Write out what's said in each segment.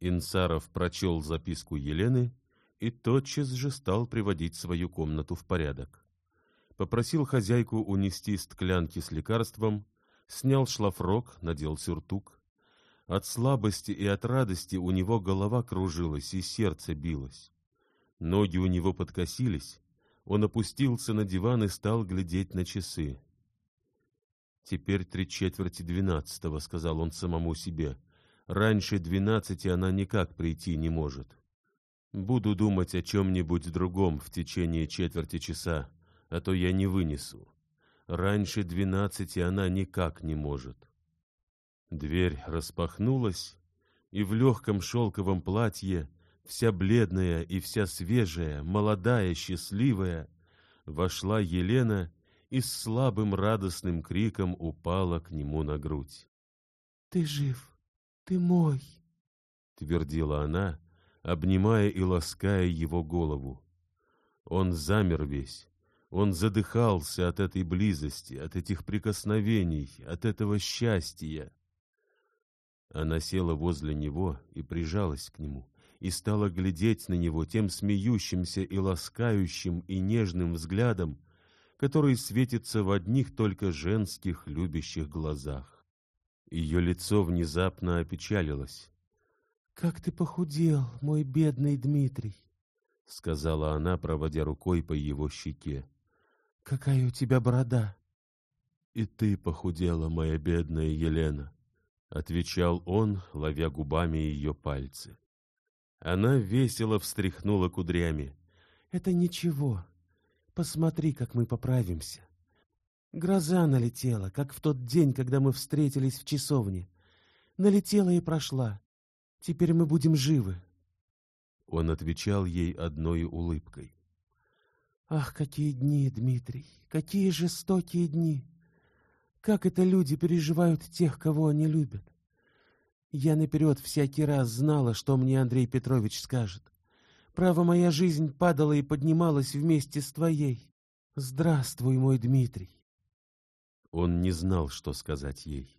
Инсаров прочел записку Елены и тотчас же стал приводить свою комнату в порядок. Попросил хозяйку унести стклянки с лекарством, снял шлафрок, надел сюртук. От слабости и от радости у него голова кружилась и сердце билось. Ноги у него подкосились, он опустился на диван и стал глядеть на часы. «Теперь три четверти двенадцатого», — сказал он самому себе. «Раньше двенадцати она никак прийти не может. Буду думать о чем-нибудь другом в течение четверти часа, а то я не вынесу. Раньше двенадцати она никак не может». Дверь распахнулась, и в легком шелковом платье, вся бледная и вся свежая, молодая, счастливая, вошла Елена и с слабым радостным криком упала к нему на грудь. — Ты жив, ты мой, — твердила она, обнимая и лаская его голову. Он замер весь, он задыхался от этой близости, от этих прикосновений, от этого счастья. Она села возле него и прижалась к нему, и стала глядеть на него тем смеющимся и ласкающим и нежным взглядом, который светится в одних только женских любящих глазах. Ее лицо внезапно опечалилось. — Как ты похудел, мой бедный Дмитрий! — сказала она, проводя рукой по его щеке. — Какая у тебя борода! — И ты похудела, моя бедная Елена! — отвечал он, ловя губами ее пальцы. Она весело встряхнула кудрями. — Это ничего, Посмотри, как мы поправимся. Гроза налетела, как в тот день, когда мы встретились в часовне. Налетела и прошла. Теперь мы будем живы. Он отвечал ей одной улыбкой. Ах, какие дни, Дмитрий, какие жестокие дни! Как это люди переживают тех, кого они любят? Я наперед всякий раз знала, что мне Андрей Петрович скажет. Право, моя жизнь падала и поднималась вместе с твоей. Здравствуй, мой Дмитрий. Он не знал, что сказать ей.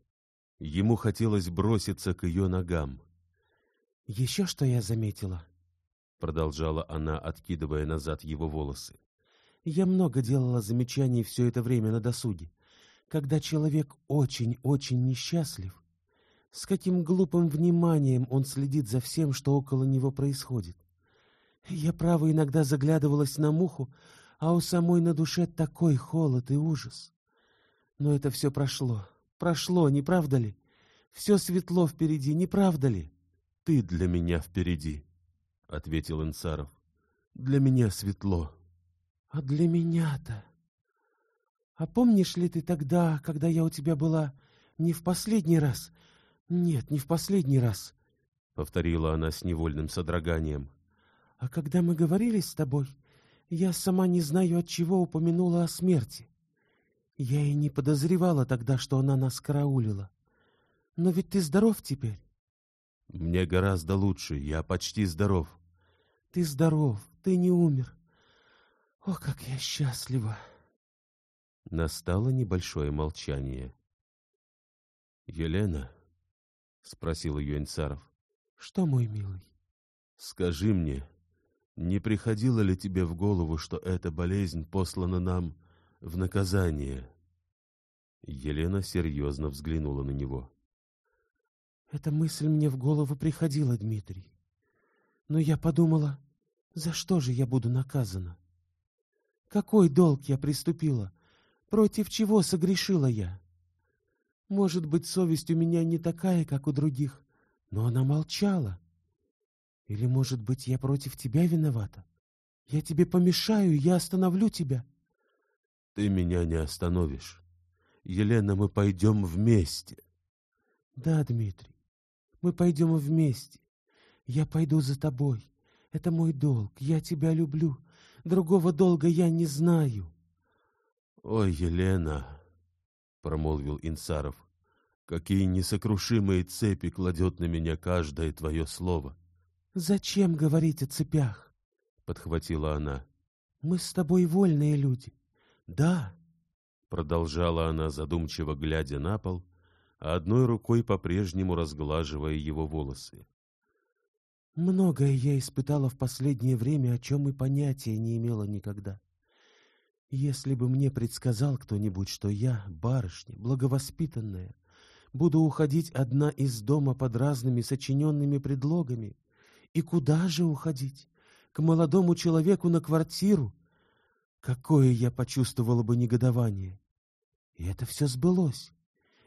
Ему хотелось броситься к ее ногам. — Еще что я заметила? — продолжала она, откидывая назад его волосы. — Я много делала замечаний все это время на досуге. Когда человек очень-очень несчастлив, с каким глупым вниманием он следит за всем, что около него происходит. Я, право, иногда заглядывалась на муху, а у самой на душе такой холод и ужас. Но это все прошло. Прошло, не правда ли? Все светло впереди, не правда ли? — Ты для меня впереди, — ответил Инсаров. — Для меня светло. — А для меня-то? А помнишь ли ты тогда, когда я у тебя была не в последний раз? Нет, не в последний раз, — повторила она с невольным содроганием. А когда мы говорили с тобой, я сама не знаю, от чего упомянула о смерти. Я и не подозревала тогда, что она нас караулила. Но ведь ты здоров теперь? Мне гораздо лучше, я почти здоров. Ты здоров, ты не умер. О, как я счастлива! Настало небольшое молчание. «Елена?» — спросил ее Инцаров. «Что, мой милый?» «Скажи мне, не приходило ли тебе в голову, что эта болезнь послана нам в наказание? Елена серьезно взглянула на него. Эта мысль мне в голову приходила, Дмитрий. Но я подумала, за что же я буду наказана? Какой долг я приступила? Против чего согрешила я? Может быть, совесть у меня не такая, как у других, но она молчала. Или, может быть, я против тебя виновата? Я тебе помешаю, я остановлю тебя. Ты меня не остановишь. Елена, мы пойдем вместе. Да, Дмитрий, мы пойдем вместе. Я пойду за тобой. Это мой долг. Я тебя люблю. Другого долга я не знаю. Ой, Елена, промолвил Инсаров, какие несокрушимые цепи кладет на меня каждое твое слово. «Зачем говорить о цепях?» — подхватила она. «Мы с тобой вольные люди». «Да», — продолжала она, задумчиво глядя на пол, одной рукой по-прежнему разглаживая его волосы. Многое я испытала в последнее время, о чем и понятия не имела никогда. Если бы мне предсказал кто-нибудь, что я, барышня, благовоспитанная, буду уходить одна из дома под разными сочиненными предлогами, и куда же уходить? К молодому человеку на квартиру? Какое я почувствовала бы негодование! И это все сбылось.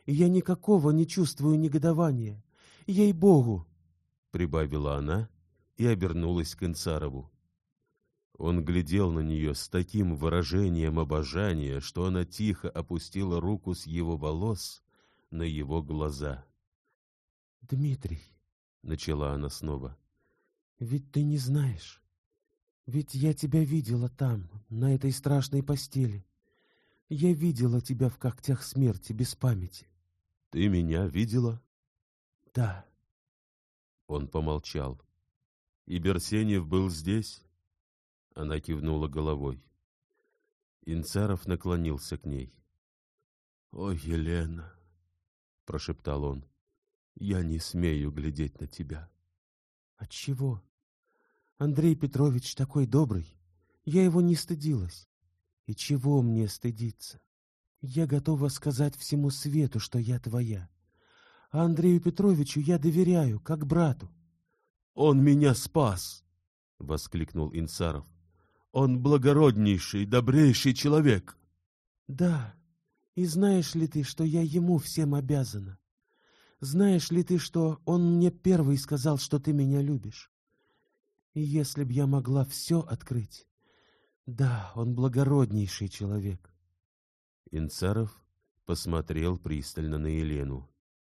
И я никакого не чувствую негодования. Ей-богу! — прибавила она и обернулась к Инцарову. Он глядел на нее с таким выражением обожания, что она тихо опустила руку с его волос на его глаза. — Дмитрий, — начала она снова, — ведь ты не знаешь. Ведь я тебя видела там, на этой страшной постели. Я видела тебя в когтях смерти, без памяти. — Ты меня видела? — Да. Он помолчал. — И Берсенев был здесь? Она кивнула головой. Инцаров наклонился к ней. — О, Елена! — прошептал он. — Я не смею глядеть на тебя. — Отчего? Андрей Петрович такой добрый. Я его не стыдилась. И чего мне стыдиться? Я готова сказать всему свету, что я твоя. А Андрею Петровичу я доверяю, как брату. — Он меня спас! — воскликнул Инсаров. — Он благороднейший, добрейший человек. — Да, и знаешь ли ты, что я ему всем обязана? Знаешь ли ты, что он мне первый сказал, что ты меня любишь? Если б я могла все открыть... Да, он благороднейший человек. Инцаров посмотрел пристально на Елену.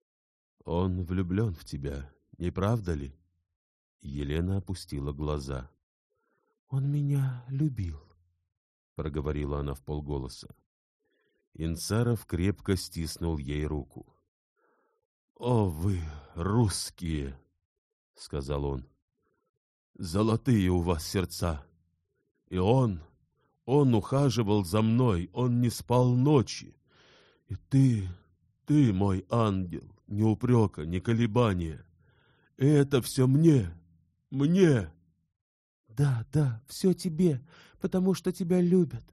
— Он влюблен в тебя, не правда ли? Елена опустила глаза. — Он меня любил, — проговорила она в полголоса. Инцаров крепко стиснул ей руку. — О, вы, русские! — сказал он. — Золотые у вас сердца! И он, он ухаживал за мной, он не спал ночи. И ты, ты, мой ангел, ни упрека, ни колебания. И это все мне, мне. Да, да, все тебе, потому что тебя любят.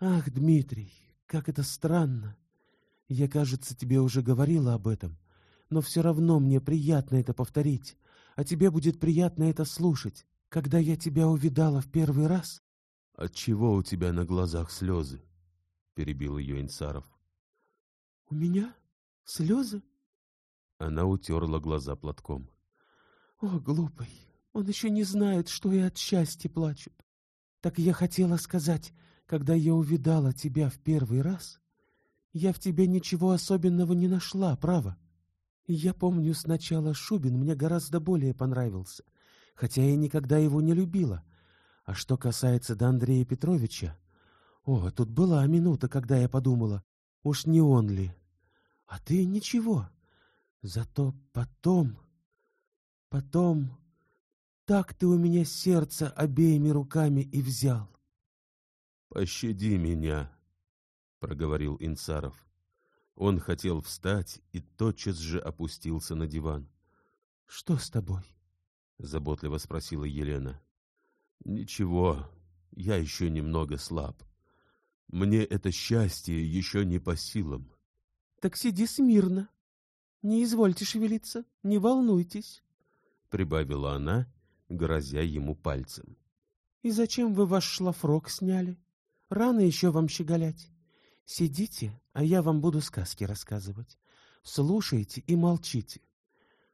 Ах, Дмитрий, как это странно. Я, кажется, тебе уже говорила об этом, но все равно мне приятно это повторить, а тебе будет приятно это слушать. Когда я тебя увидала в первый раз... — Отчего у тебя на глазах слезы? — перебил ее Инсаров. — У меня? Слезы? Она утерла глаза платком. — О, глупый, он еще не знает, что и от счастья плачут. Так я хотела сказать, когда я увидала тебя в первый раз, я в тебе ничего особенного не нашла, право. Я помню, сначала Шубин мне гораздо более понравился, хотя я никогда его не любила. А что касается до Андрея Петровича... О, тут была минута, когда я подумала, уж не он ли. А ты ничего. Зато потом... Потом... Так ты у меня сердце обеими руками и взял. — Пощади меня, — проговорил Инцаров. Он хотел встать и тотчас же опустился на диван. — Что с тобой? — заботливо спросила Елена. — Ничего, я еще немного слаб. Мне это счастье еще не по силам. — Так сиди смирно. Не извольте шевелиться, не волнуйтесь, — прибавила она, грозя ему пальцем. — И зачем вы ваш шлафрок сняли? Рано еще вам щеголять. Сидите, а я вам буду сказки рассказывать. Слушайте и молчите.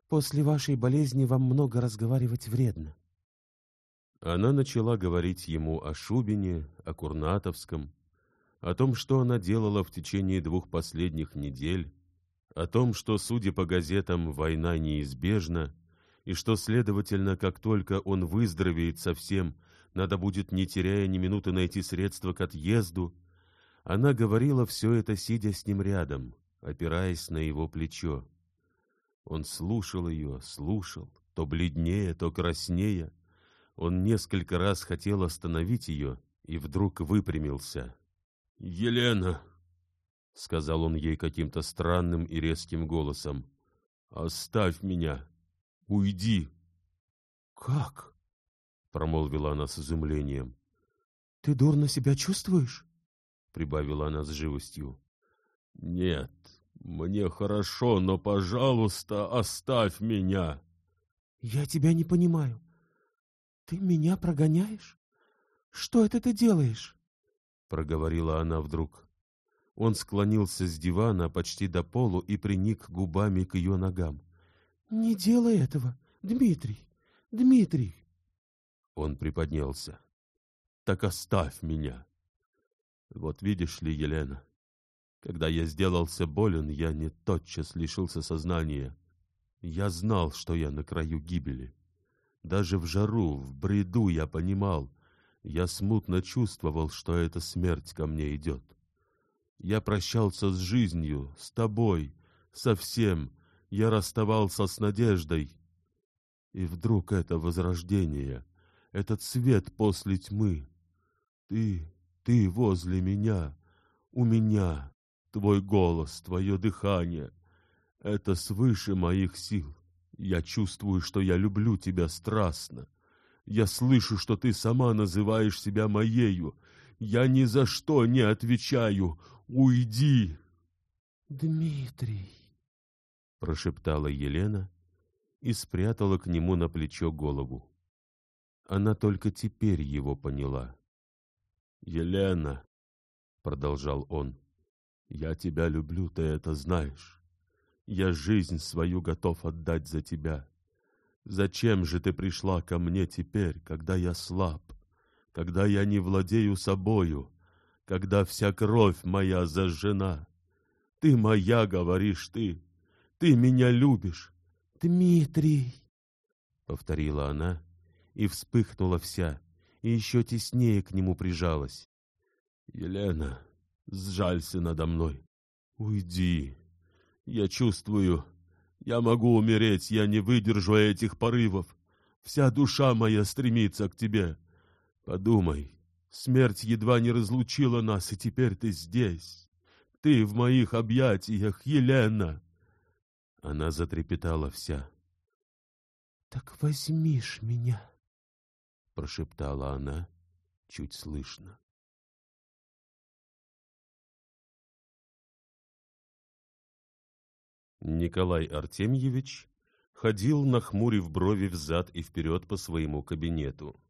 После вашей болезни вам много разговаривать вредно. Она начала говорить ему о Шубине, о Курнатовском, о том, что она делала в течение двух последних недель, о том, что, судя по газетам, война неизбежна, и что, следовательно, как только он выздоровеет совсем, надо будет, не теряя ни минуты, найти средства к отъезду, она говорила все это, сидя с ним рядом, опираясь на его плечо. Он слушал ее, слушал, то бледнее, то краснее. Он несколько раз хотел остановить ее и вдруг выпрямился. — Елена! — сказал он ей каким-то странным и резким голосом. — Оставь меня! Уйди! Как? промолвила она с изумлением. Ты дурно себя чувствуешь? Прибавила она с живостью. Нет, мне хорошо, но, пожалуйста, оставь меня. Я тебя не понимаю. Ты меня прогоняешь? Что это ты делаешь? проговорила она вдруг. Он склонился с дивана почти до полу и приник губами к ее ногам. — Не делай этого, Дмитрий, Дмитрий. Он приподнялся. — Так оставь меня. Вот видишь ли, Елена, когда я сделался болен, я не тотчас лишился сознания. Я знал, что я на краю гибели. Даже в жару, в бреду я понимал, я смутно чувствовал, что эта смерть ко мне идет. Я прощался с жизнью, с тобой, со всем. Я расставался с надеждой. И вдруг это возрождение, этот свет после тьмы. Ты, ты возле меня, у меня, твой голос, твое дыхание. Это свыше моих сил. Я чувствую, что я люблю тебя страстно. Я слышу, что ты сама называешь себя моею. Я ни за что не отвечаю. Уйди!» «Дмитрий!» — прошептала Елена и спрятала к нему на плечо голову. Она только теперь его поняла. «Елена!» — продолжал он. «Я тебя люблю, ты это знаешь. Я жизнь свою готов отдать за тебя. Зачем же ты пришла ко мне теперь, когда я слаб, когда я не владею собою, когда вся кровь моя зажжена. Ты моя, говоришь ты. Ты меня любишь. Дмитрий, — повторила она и вспыхнула вся, и еще теснее к нему прижалась. Елена, сжалься надо мной. Уйди. Я чувствую, я могу умереть, я не выдержу этих порывов. Вся душа моя стремится к тебе. Подумай, Смерть едва не разлучила нас, и теперь ты здесь. Ты в моих объятиях, Елена!» Она затрепетала вся. «Так возьмишь меня!» — прошептала она, чуть слышно. Николай Артемьевич ходил, нахмурив брови взад и вперед по своему кабинету.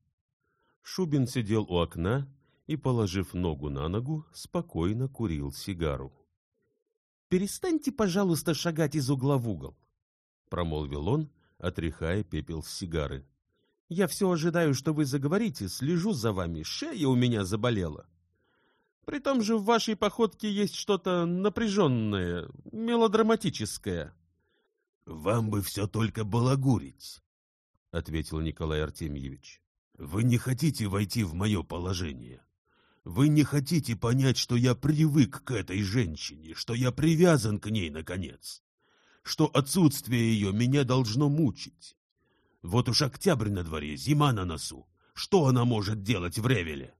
Шубин сидел у окна и, положив ногу на ногу, спокойно курил сигару. — Перестаньте, пожалуйста, шагать из угла в угол, — промолвил он, отряхая пепел с сигары. — Я все ожидаю, что вы заговорите, слежу за вами, шея у меня заболела. При том же в вашей походке есть что-то напряженное, мелодраматическое. — Вам бы все только балагурить, — ответил Николай Артемьевич. Вы не хотите войти в мое положение. Вы не хотите понять, что я привык к этой женщине, что я привязан к ней, наконец, что отсутствие ее меня должно мучить. Вот уж октябрь на дворе, зима на носу. Что она может делать в Ревеле?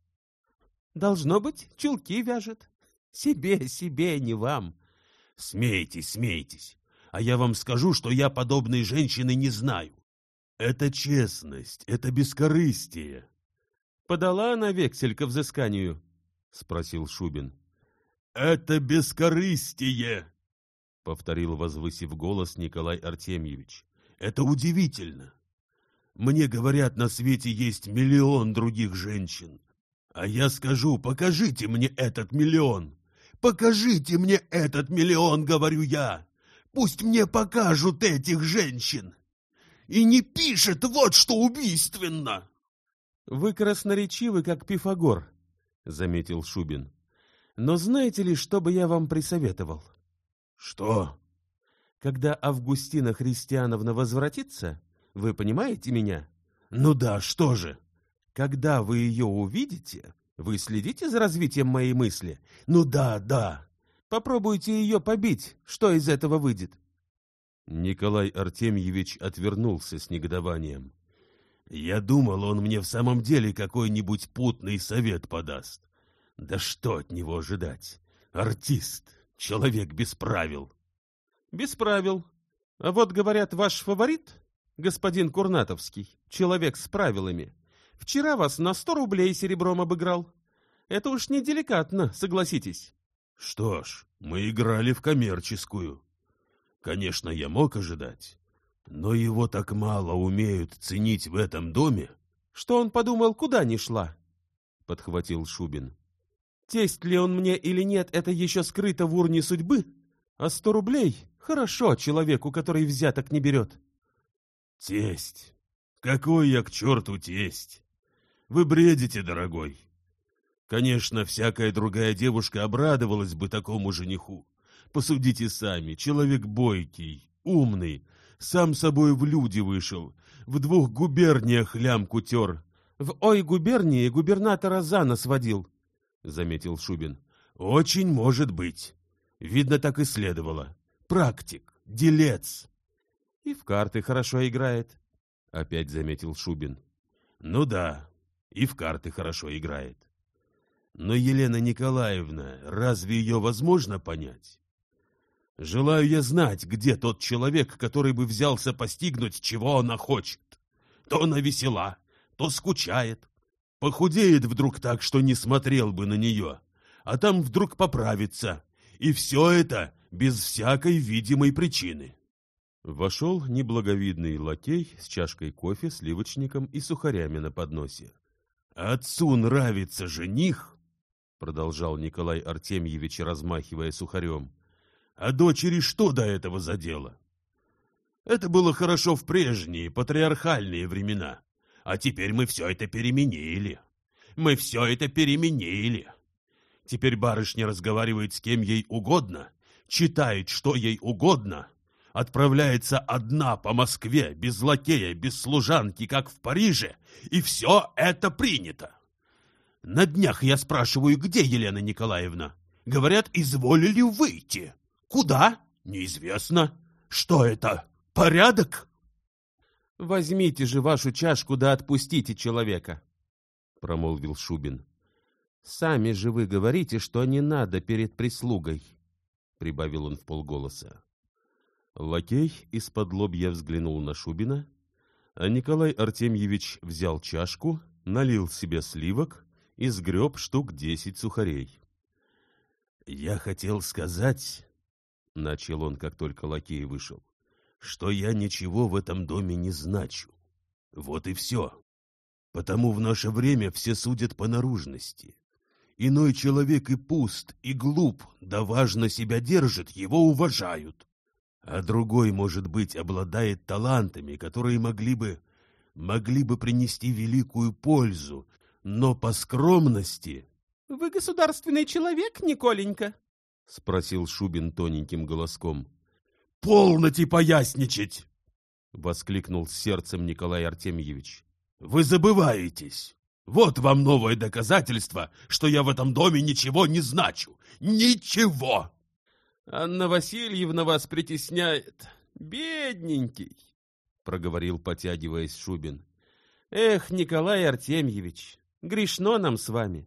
Должно быть, чулки вяжет. Себе, себе, не вам. Смейтесь, смейтесь. А я вам скажу, что я подобной женщины не знаю. Это честность, это бескорыстие. Подала она вексель ко взысканию? Спросил Шубин. Это бескорыстие, повторил, возвысив голос Николай Артемьевич. Это удивительно. Мне говорят, на свете есть миллион других женщин. А я скажу, покажите мне этот миллион. Покажите мне этот миллион, говорю я. Пусть мне покажут этих женщин и не пишет, вот что убийственно. — Вы красноречивы, как Пифагор, — заметил Шубин. — Но знаете ли, что бы я вам присоветовал? — Что? — Когда Августина Христиановна возвратится, вы понимаете меня? — Ну да, что же? — Когда вы ее увидите, вы следите за развитием моей мысли? — Ну да, да. Попробуйте ее побить, что из этого выйдет? Николай Артемьевич отвернулся с негодованием. «Я думал, он мне в самом деле какой-нибудь путный совет подаст. Да что от него ожидать? Артист, человек без правил». «Без правил. А вот, говорят, ваш фаворит господин Курнатовский, человек с правилами. Вчера вас на сто рублей серебром обыграл. Это уж не деликатно, согласитесь. Что ж, мы играли в коммерческую. Конечно, я мог ожидать, но его так мало умеют ценить в этом доме. Что он подумал, куда ни шла? Подхватил Шубин. Тесть ли он мне или нет, это еще скрыто в урне судьбы. А сто рублей — хорошо человеку, который взяток не берет. Тесть? Какой я к черту тесть? Вы бредите, дорогой. Конечно, всякая другая девушка обрадовалась бы такому жениху. Посудите сами, человек бойкий, умный, сам собой в люди вышел, в двух губерниях лямку тер. В ой губернии губернатора за нос водил, — заметил Шубин. Очень может быть. Видно, так и следовало. Практик, делец. И в карты хорошо играет, — опять заметил Шубин. Ну да, и в карты хорошо играет. Но Елена Николаевна, разве ее возможно понять? Желаю я знать, где тот человек, который бы взялся постигнуть, чего она хочет. То она весела, то скучает. Похудеет вдруг так, что не смотрел бы на нее, а там вдруг поправится. И все это без всякой видимой причины. Вошел неблаговидный лакей с чашкой кофе, сливочником и сухарями на подносе. «Отцу нравится жених!» — продолжал Николай Артемьевич, размахивая сухарем. А дочери что до этого задело? Это было хорошо в прежние патриархальные времена. А теперь мы все это переменили. Мы все это переменили. Теперь барышня разговаривает с кем ей угодно, читает, что ей угодно, отправляется одна по Москве, без лакея, без служанки, как в Париже, и все это принято. На днях я спрашиваю, где Елена Николаевна? Говорят, изволили выйти. Куда? Неизвестно. Что это? Порядок? Возьмите же вашу чашку да отпустите человека, промолвил Шубин. Сами же вы говорите, что не надо перед прислугой, прибавил он в полголоса. Лакей из-под лобья взглянул на Шубина, а Николай Артемьевич взял чашку, налил себе сливок и сгреб штук десять сухарей. — Я хотел сказать, — начал он, как только лакей вышел, — что я ничего в этом доме не значу. Вот и все. Потому в наше время все судят по наружности. Иной человек и пуст, и глуп, да важно себя держит, его уважают. А другой, может быть, обладает талантами, которые могли бы, могли бы принести великую пользу, но по скромности... — Вы государственный человек, Николенька? — спросил Шубин тоненьким голоском. — Полноте поясничать! — воскликнул с сердцем Николай Артемьевич. — Вы забываетесь! Вот вам новое доказательство, что я в этом доме ничего не значу. Ничего! — Анна Васильевна вас притесняет. Бедненький! — проговорил, потягиваясь Шубин. — Эх, Николай Артемьевич, грешно нам с вами.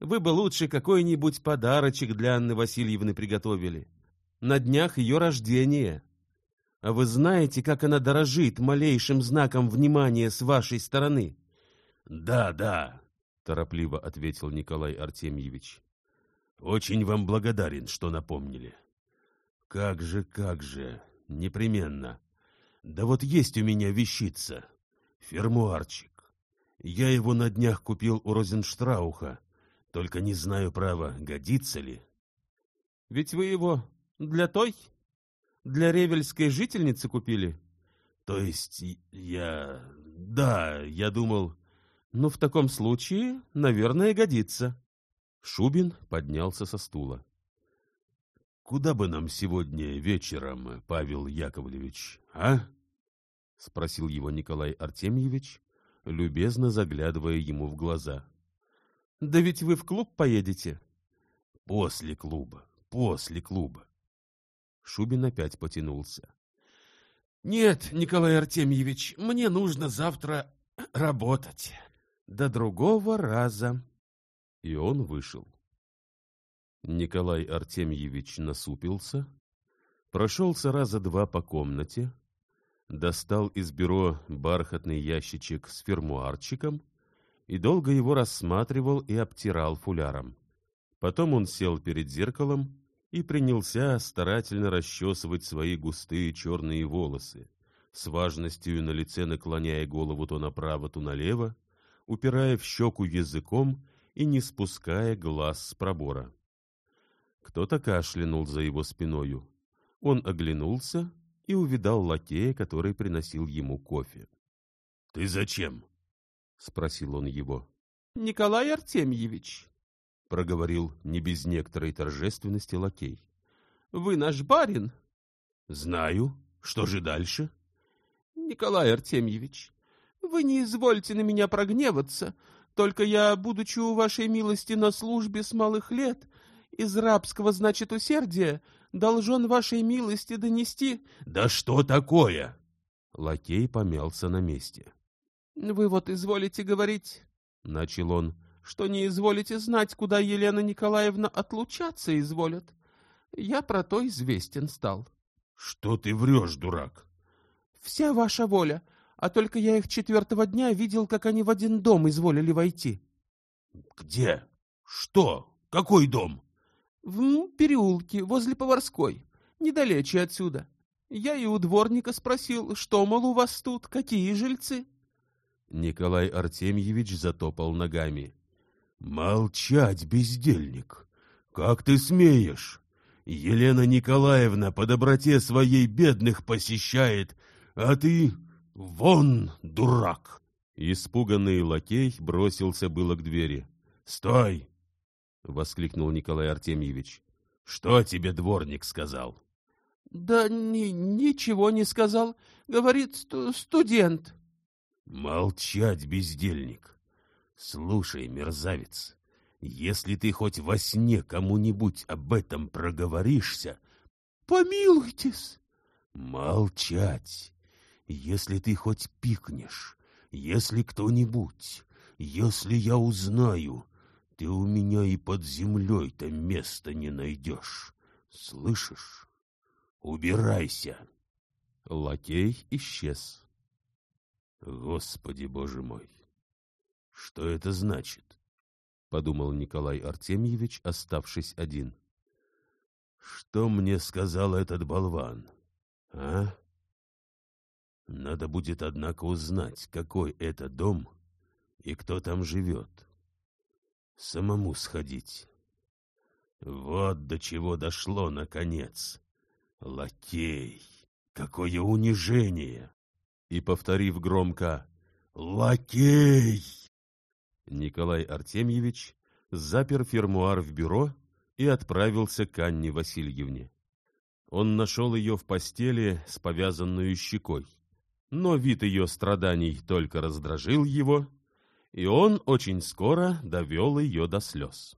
Вы бы лучше какой-нибудь подарочек для Анны Васильевны приготовили. На днях ее рождения. А вы знаете, как она дорожит малейшим знаком внимания с вашей стороны? — Да, да, — торопливо ответил Николай Артемьевич. — Очень вам благодарен, что напомнили. — Как же, как же, непременно. Да вот есть у меня вещица, фермуарчик. Я его на днях купил у Розенштрауха только не знаю, право, годится ли. — Ведь вы его для той? Для ревельской жительницы купили? — То есть я... Да, я думал... — Ну, в таком случае, наверное, годится. Шубин поднялся со стула. — Куда бы нам сегодня вечером, Павел Яковлевич, а? — спросил его Николай Артемьевич, любезно заглядывая ему в глаза. — да ведь вы в клуб поедете. После клуба, после клуба. Шубин опять потянулся. Нет, Николай Артемьевич, мне нужно завтра работать. До другого раза. И он вышел. Николай Артемьевич насупился, прошелся раза два по комнате, достал из бюро бархатный ящичек с фермуарчиком и долго его рассматривал и обтирал фуляром. Потом он сел перед зеркалом и принялся старательно расчесывать свои густые черные волосы, с важностью на лице наклоняя голову то направо, то налево, упирая в щеку языком и не спуская глаз с пробора. Кто-то кашлянул за его спиною. Он оглянулся и увидал лакея, который приносил ему кофе. — Ты зачем? — спросил он его. — Николай Артемьевич, — проговорил не без некоторой торжественности лакей. — Вы наш барин? — Знаю. Что же дальше? — Николай Артемьевич, вы не извольте на меня прогневаться, только я, будучи у вашей милости на службе с малых лет, из рабского, значит, усердия, должен вашей милости донести... — Да что такое? Лакей помялся на месте. — Вы вот изволите говорить, — начал он, — что не изволите знать, куда Елена Николаевна отлучаться изволят. Я про то известен стал. — Что ты врешь, дурак? — Вся ваша воля, а только я их четвертого дня видел, как они в один дом изволили войти. — Где? Что? Какой дом? В переулке, возле Поварской, недалече отсюда. Я и у дворника спросил, что, мол, у вас тут, какие жильцы? Николай Артемьевич затопал ногами. — Молчать, бездельник! Как ты смеешь? Елена Николаевна по доброте своей бедных посещает, а ты... Вон, дурак! Испуганный лакей бросился было к двери. — Стой! — воскликнул Николай Артемьевич. — Что тебе дворник сказал? — Да ни ничего не сказал. Говорит, сту студент. — Молчать, бездельник. Слушай, мерзавец, если ты хоть во сне кому-нибудь об этом проговоришься... — Помилуйтесь! — Молчать! Если ты хоть пикнешь, если кто-нибудь, если я узнаю, ты у меня и под землей-то места не найдешь. Слышишь? Убирайся. Лакей исчез. Господи, боже мой! Что это значит? Подумал Николай Артемьевич, оставшись один. Что мне сказал этот болван? А? Надо будет, однако, узнать, какой это дом и кто там живет самому сходить. Вот до чего дошло, наконец. Лакей! Какое унижение! И, повторив громко «Лакей!», Николай Артемьевич запер фермуар в бюро и отправился к Анне Васильевне. Он нашел ее в постели с повязанную щекой, но вид ее страданий только раздражил его, и он очень скоро довел ее до слез.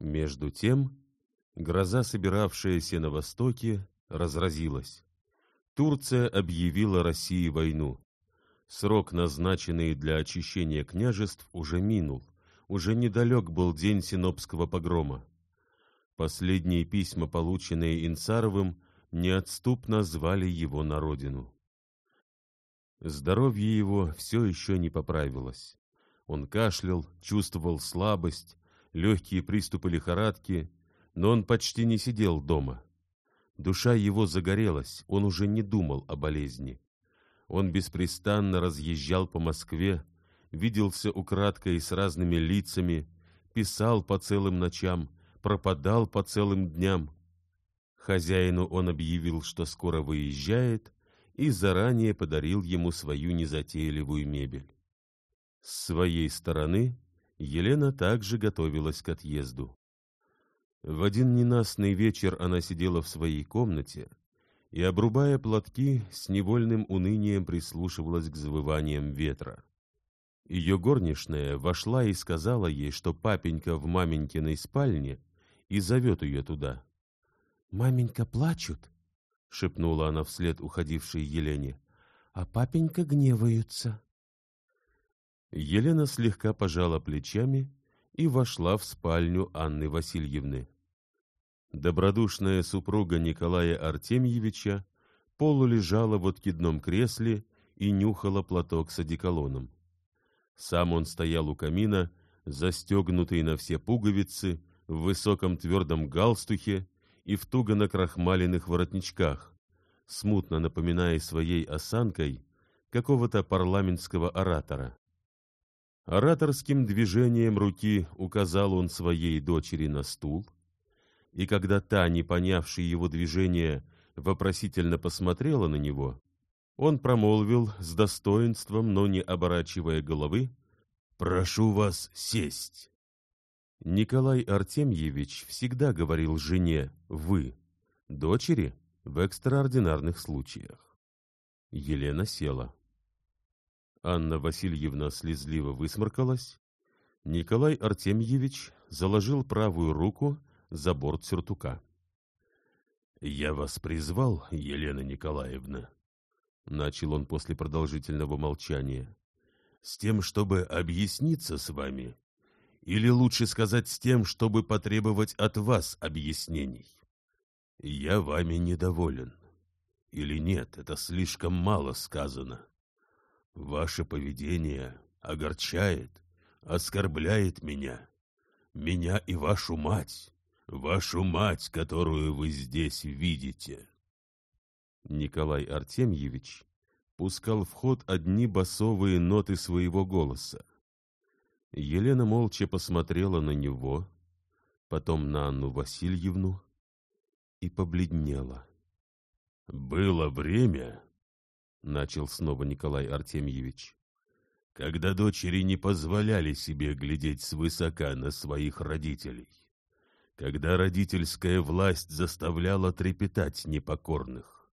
Между тем, гроза, собиравшаяся на востоке, разразилась. Турция объявила России войну. Срок, назначенный для очищения княжеств, уже минул. Уже недалек был день Синопского погрома. Последние письма, полученные Инцаровым, неотступно звали его на родину. Здоровье его все еще не поправилось. Он кашлял, чувствовал слабость, легкие приступы лихорадки, но он почти не сидел дома. Душа его загорелась, он уже не думал о болезни. Он беспрестанно разъезжал по Москве, виделся украдкой с разными лицами, писал по целым ночам, пропадал по целым дням, Хозяину он объявил, что скоро выезжает, и заранее подарил ему свою незатейливую мебель. С своей стороны Елена также готовилась к отъезду. В один ненастный вечер она сидела в своей комнате и, обрубая платки, с невольным унынием прислушивалась к завываниям ветра. Ее горничная вошла и сказала ей, что папенька в маменькиной спальне и зовет ее туда. «Маменька плачут», — шепнула она вслед уходившей Елене, — «а папенька гневаются». Елена слегка пожала плечами и вошла в спальню Анны Васильевны. Добродушная супруга Николая Артемьевича полулежала в откидном кресле и нюхала платок с одеколоном. Сам он стоял у камина, застегнутый на все пуговицы, в высоком твердом галстухе и в туго накрахмаленных воротничках, смутно напоминая своей осанкой какого-то парламентского оратора. Ораторским движением руки указал он своей дочери на стул, и когда та, не понявшая его движения, вопросительно посмотрела на него, он промолвил с достоинством, но не оборачивая головы, «Прошу вас сесть». Николай Артемьевич всегда говорил жене «вы», дочери в экстраординарных случаях. Елена села. Анна Васильевна слезливо высморкалась. Николай Артемьевич заложил правую руку за борт сюртука. — Я вас призвал, Елена Николаевна, — начал он после продолжительного молчания, — с тем, чтобы объясниться с вами или лучше сказать с тем, чтобы потребовать от вас объяснений. Я вами недоволен. Или нет, это слишком мало сказано. Ваше поведение огорчает, оскорбляет меня, меня и вашу мать, вашу мать, которую вы здесь видите. Николай Артемьевич пускал в ход одни басовые ноты своего голоса. Елена молча посмотрела на него, потом на Анну Васильевну и побледнела. — Было время, — начал снова Николай Артемьевич, — когда дочери не позволяли себе глядеть свысока на своих родителей, когда родительская власть заставляла трепетать непокорных.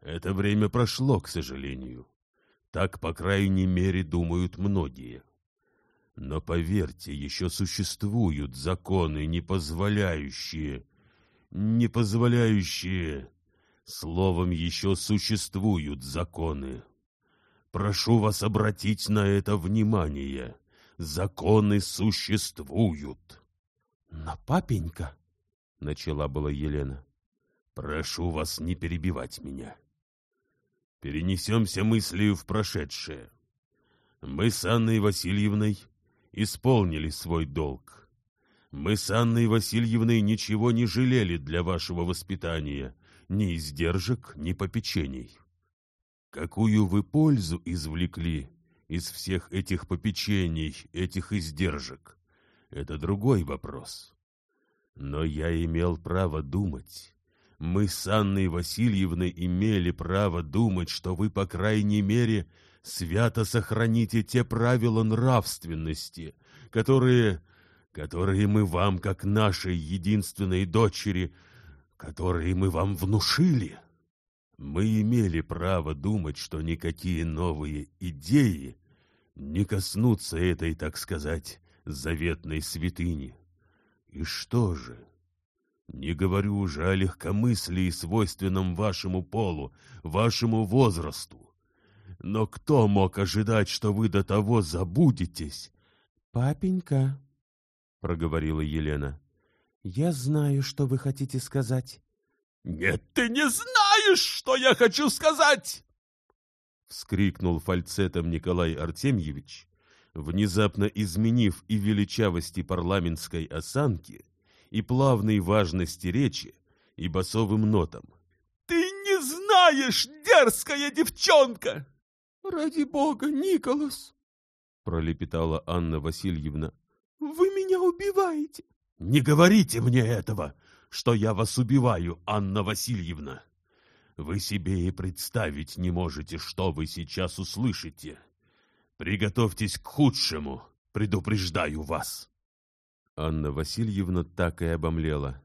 Это время прошло, к сожалению. Так, по крайней мере, думают многие. — но поверьте, еще существуют законы, не позволяющие, не позволяющие... Словом, еще существуют законы. Прошу вас обратить на это внимание. Законы существуют. — Но, папенька, — начала была Елена, — прошу вас не перебивать меня. Перенесемся мыслью в прошедшее. Мы с Анной Васильевной исполнили свой долг. Мы с Анной Васильевной ничего не жалели для вашего воспитания, ни издержек, ни попечений. Какую вы пользу извлекли из всех этих попечений, этих издержек? Это другой вопрос. Но я имел право думать. Мы с Анной Васильевной имели право думать, что вы, по крайней мере, свято сохраните те правила нравственности, которые, которые мы вам, как нашей единственной дочери, которые мы вам внушили. Мы имели право думать, что никакие новые идеи не коснутся этой, так сказать, заветной святыни. И что же? Не говорю уже о легкомыслии, свойственном вашему полу, вашему возрасту. Но кто мог ожидать, что вы до того забудетесь? — Папенька, — проговорила Елена, — я знаю, что вы хотите сказать. — Нет, ты не знаешь, что я хочу сказать! — вскрикнул фальцетом Николай Артемьевич, внезапно изменив и величавости парламентской осанки, и плавной важности речи, и басовым нотам. — Ты не знаешь, дерзкая девчонка! «Ради бога, Николас!» — пролепетала Анна Васильевна. «Вы меня убиваете!» «Не говорите мне этого, что я вас убиваю, Анна Васильевна! Вы себе и представить не можете, что вы сейчас услышите. Приготовьтесь к худшему, предупреждаю вас!» Анна Васильевна так и обомлела.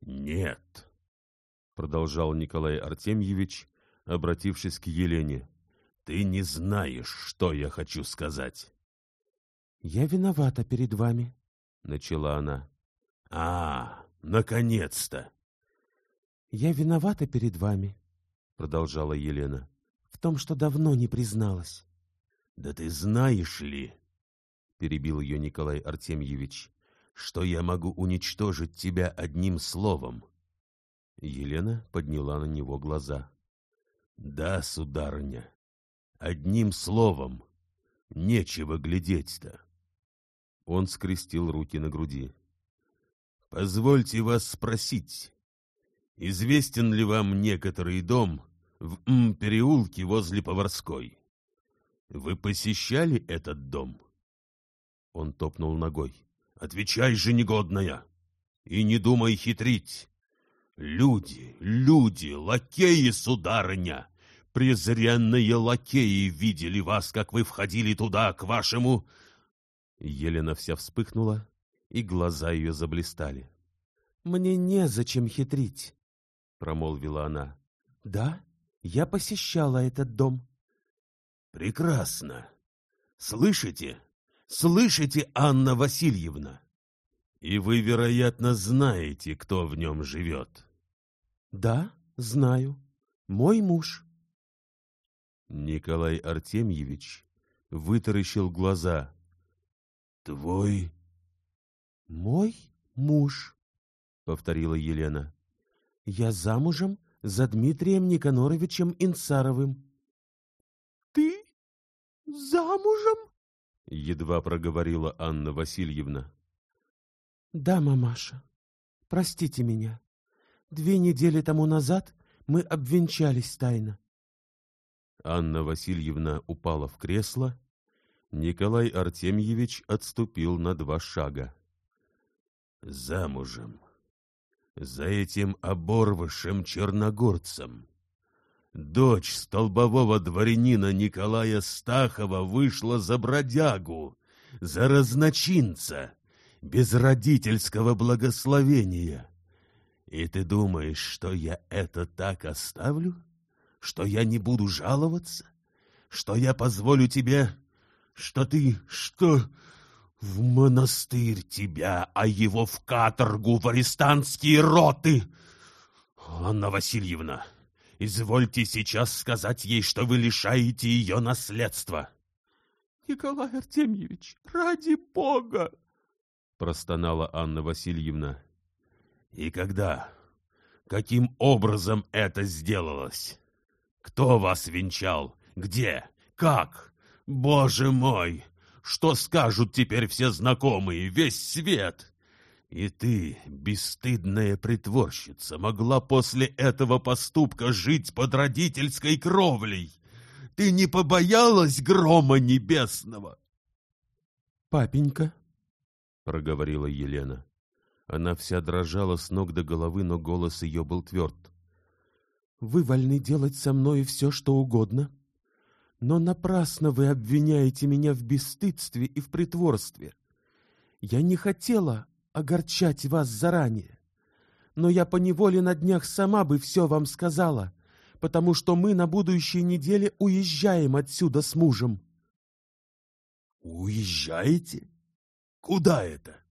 «Нет», — продолжал Николай Артемьевич, обратившись к Елене, ты не знаешь, что я хочу сказать. — Я виновата перед вами, — начала она. — А, наконец-то! — Я виновата перед вами, — продолжала Елена, — в том, что давно не призналась. — Да ты знаешь ли, — перебил ее Николай Артемьевич, — что я могу уничтожить тебя одним словом. Елена подняла на него глаза. Да, сударыня, одним словом. Нечего глядеть-то. Он скрестил руки на груди. Позвольте вас спросить, известен ли вам некоторый дом в М переулке возле Поварской? Вы посещали этот дом? Он топнул ногой. Отвечай же, негодная, и не думай хитрить. Люди, люди, лакеи, сударыня, презренные лакеи видели вас, как вы входили туда, к вашему... Елена вся вспыхнула, и глаза ее заблистали. — Мне незачем хитрить, — промолвила она. — Да, я посещала этот дом. — Прекрасно. Слышите? Слышите, Анна Васильевна? И вы, вероятно, знаете, кто в нем живет. — Да, знаю. Мой муж. Николай Артемьевич вытаращил глаза. — Твой... — Мой муж, — повторила Елена. — Я замужем за Дмитрием Никаноровичем Инсаровым. — Ты замужем? — едва проговорила Анна Васильевна. — Да, мамаша, простите меня. Две недели тому назад мы обвенчались тайно. Анна Васильевна упала в кресло. Николай Артемьевич отступил на два шага. Замужем. За этим оборвышем черногорцем. Дочь столбового дворянина Николая Стахова вышла за бродягу, за разночинца, без родительского благословения. И ты думаешь, что я это так оставлю? Что я не буду жаловаться? Что я позволю тебе... Что ты... Что... В монастырь тебя, а его в каторгу, в арестантские роты! Анна Васильевна, извольте сейчас сказать ей, что вы лишаете ее наследства. — Николай Артемьевич, ради бога! — простонала Анна Васильевна. И когда? Каким образом это сделалось? Кто вас венчал? Где? Как? Боже мой! Что скажут теперь все знакомые, весь свет? И ты, бесстыдная притворщица, могла после этого поступка жить под родительской кровлей. Ты не побоялась грома небесного? — Папенька, — проговорила Елена, она вся дрожала с ног до головы, но голос ее был тверд. «Вы вольны делать со мной все, что угодно, но напрасно вы обвиняете меня в бесстыдстве и в притворстве. Я не хотела огорчать вас заранее, но я поневоле на днях сама бы все вам сказала, потому что мы на будущей неделе уезжаем отсюда с мужем». «Уезжаете? Куда это?»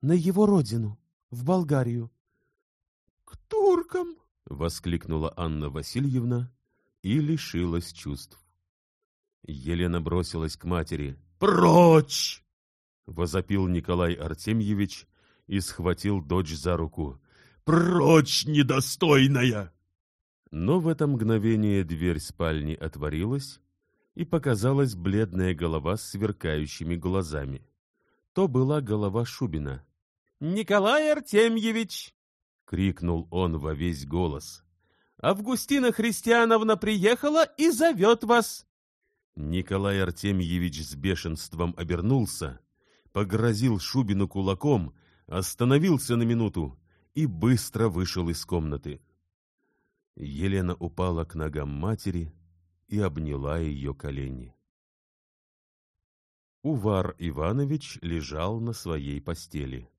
на его родину, в Болгарию. — К туркам! — воскликнула Анна Васильевна и лишилась чувств. Елена бросилась к матери. «Прочь!» — возопил Николай Артемьевич и схватил дочь за руку. «Прочь, недостойная!» Но в это мгновение дверь спальни отворилась, и показалась бледная голова с сверкающими глазами. То была голова Шубина. Николай Артемьевич!» — крикнул он во весь голос. «Августина Христиановна приехала и зовет вас!» Николай Артемьевич с бешенством обернулся, погрозил Шубину кулаком, остановился на минуту и быстро вышел из комнаты. Елена упала к ногам матери и обняла ее колени. Увар Иванович лежал на своей постели.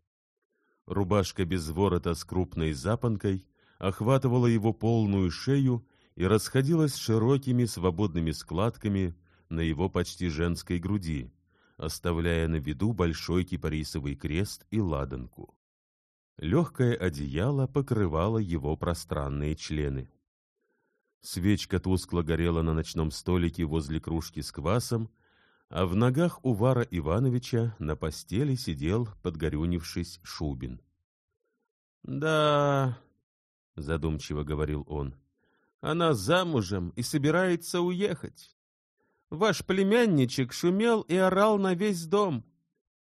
Рубашка без ворота с крупной запонкой охватывала его полную шею и расходилась широкими свободными складками на его почти женской груди, оставляя на виду большой кипарисовый крест и ладанку. Легкое одеяло покрывало его пространные члены. Свечка тускло горела на ночном столике возле кружки с квасом, А в ногах Увара Ивановича на постели сидел, подгорюнившись, Шубин. — Да, — задумчиво говорил он, — она замужем и собирается уехать. Ваш племянничек шумел и орал на весь дом.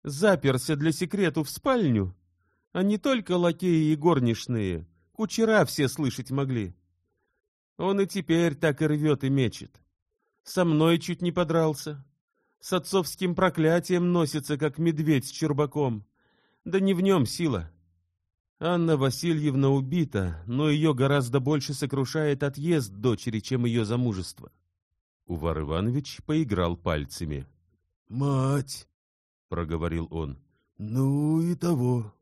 Заперся для секрету в спальню, а не только лакеи и горничные, кучера все слышать могли. Он и теперь так и рвет и мечет. Со мной чуть не подрался. С отцовским проклятием носится, как медведь с чурбаком. Да не в нем сила. Анна Васильевна убита, но ее гораздо больше сокрушает отъезд дочери, чем ее замужество. Увар Иванович поиграл пальцами. — Мать! — проговорил он. — Ну и того.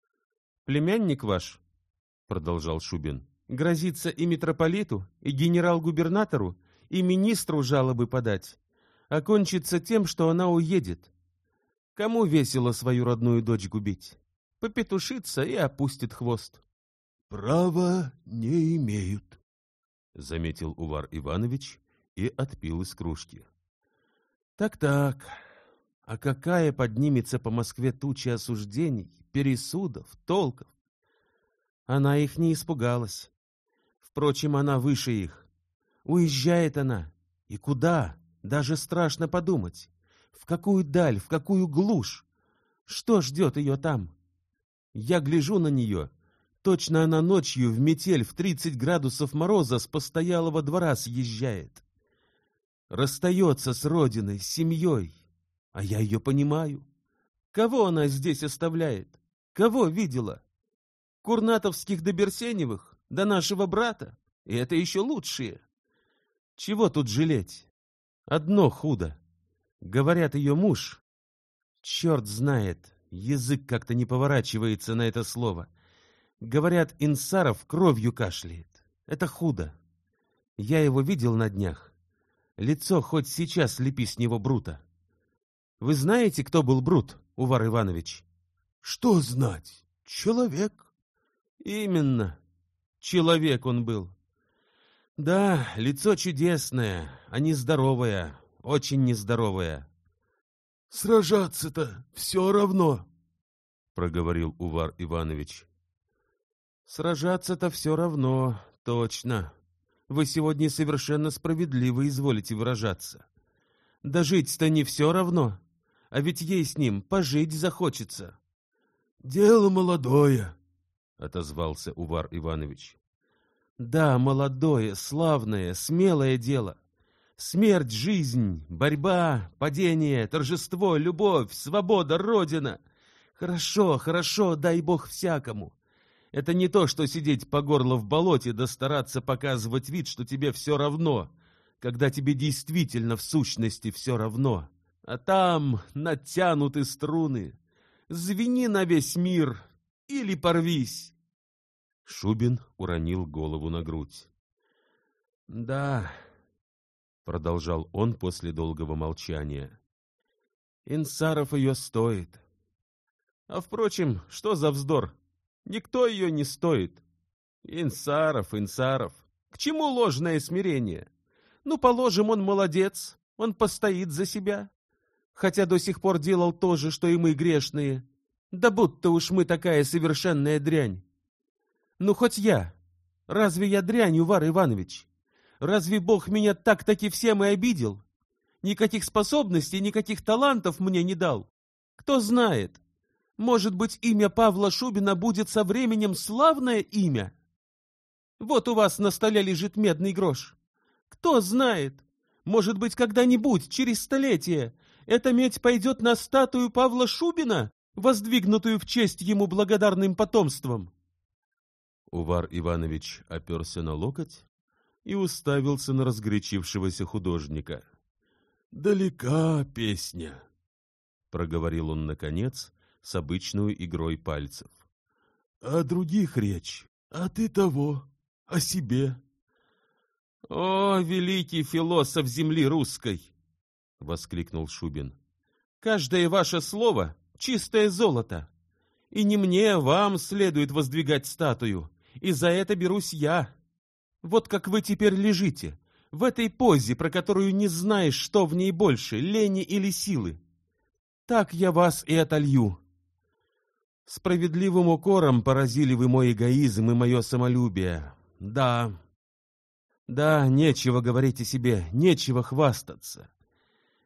— Племянник ваш, — продолжал Шубин, — грозится и митрополиту, и генерал-губернатору, и министру жалобы подать. Окончится тем, что она уедет. Кому весело свою родную дочь губить? Попетушится и опустит хвост. — Права не имеют, — заметил Увар Иванович и отпил из кружки. Так-так, а какая поднимется по Москве туча осуждений, пересудов, толков? Она их не испугалась. Впрочем, она выше их. Уезжает она. И куда? Даже страшно подумать. В какую даль, в какую глушь? Что ждет ее там? Я гляжу на нее. Точно она ночью в метель в тридцать градусов мороза с постоялого двора съезжает расстается с родиной, с семьей. А я ее понимаю. Кого она здесь оставляет? Кого видела? Курнатовских до Берсеневых, до нашего брата. И это еще лучшие. Чего тут жалеть? Одно худо. Говорят, ее муж. Черт знает, язык как-то не поворачивается на это слово. Говорят, Инсаров кровью кашляет. Это худо. Я его видел на днях. Лицо хоть сейчас лепи с него Брута. Вы знаете, кто был Брут, Увар Иванович? Что знать? Человек. Именно. Человек он был. Да, лицо чудесное, а нездоровое, очень нездоровое. Сражаться-то все равно, — проговорил Увар Иванович. Сражаться-то все равно, точно, вы сегодня совершенно справедливо изволите выражаться. Да жить-то не все равно, а ведь ей с ним пожить захочется. — Дело молодое, — отозвался Увар Иванович. — Да, молодое, славное, смелое дело. Смерть, жизнь, борьба, падение, торжество, любовь, свобода, родина. Хорошо, хорошо, дай бог всякому. Это не то, что сидеть по горло в болоте да стараться показывать вид, что тебе все равно, когда тебе действительно в сущности все равно. А там натянуты струны. Звени на весь мир или порвись. Шубин уронил голову на грудь. — Да, — продолжал он после долгого молчания, — Инсаров ее стоит. А, впрочем, что за вздор? Никто ее не стоит. Инсаров, Инсаров, к чему ложное смирение? Ну, положим, он молодец, он постоит за себя. Хотя до сих пор делал то же, что и мы грешные. Да будто уж мы такая совершенная дрянь. Ну, хоть я. Разве я дрянь, Увар Иванович? Разве Бог меня так-таки всем и обидел? Никаких способностей, никаких талантов мне не дал. Кто знает, может быть, имя Павла Шубина будет со временем славное имя? Вот у вас на столе лежит медный грош. Кто знает, может быть, когда-нибудь, через столетие, эта медь пойдет на статую Павла Шубина, воздвигнутую в честь ему благодарным потомством. Увар Иванович оперся на локоть и уставился на разгорячившегося художника. — Далека песня, — проговорил он наконец, с обычной игрой пальцев. — О других речь, а ты того, о себе. — О, великий философ земли русской! — воскликнул Шубин. — Каждое ваше слово — чистое золото. И не мне, вам следует воздвигать статую, и за это берусь я. Вот как вы теперь лежите, в этой позе, про которую не знаешь, что в ней больше, лени или силы. Так я вас и отолью. Справедливым укором поразили вы мой эгоизм и мое самолюбие. Да, да, нечего говорить о себе, нечего хвастаться.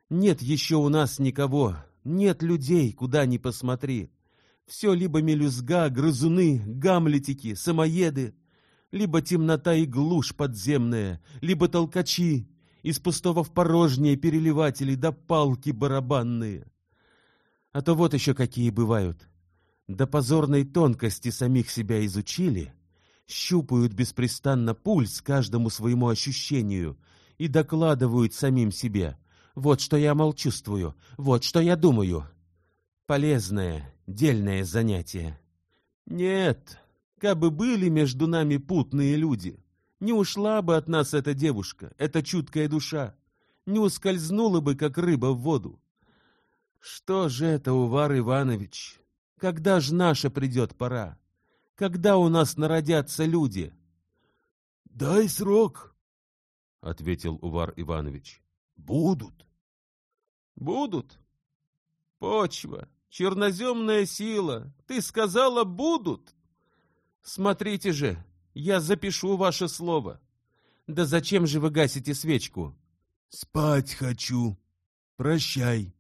Нет еще у нас никого, нет людей, куда ни посмотри. Все либо мелюзга, грызуны, гамлетики, самоеды, либо темнота и глушь подземная, либо толкачи, из пустого в порожнее переливатели да палки барабанные. А то вот еще какие бывают. До позорной тонкости самих себя изучили, щупают беспрестанно пульс каждому своему ощущению и докладывают самим себе. Вот что я, мол, чувствую, вот что я думаю. Полезное, дельное занятие. Нет, кабы были между нами путные люди, не ушла бы от нас эта девушка, эта чуткая душа, не ускользнула бы, как рыба в воду. Что же это, Увар Иванович? Когда ж наша придет пора? Когда у нас народятся люди? — Дай срок, — ответил Увар Иванович. — Будут. — Будут? Почва, черноземная сила, ты сказала «будут». Смотрите же, я запишу ваше слово. Да зачем же вы гасите свечку? Спать хочу. Прощай.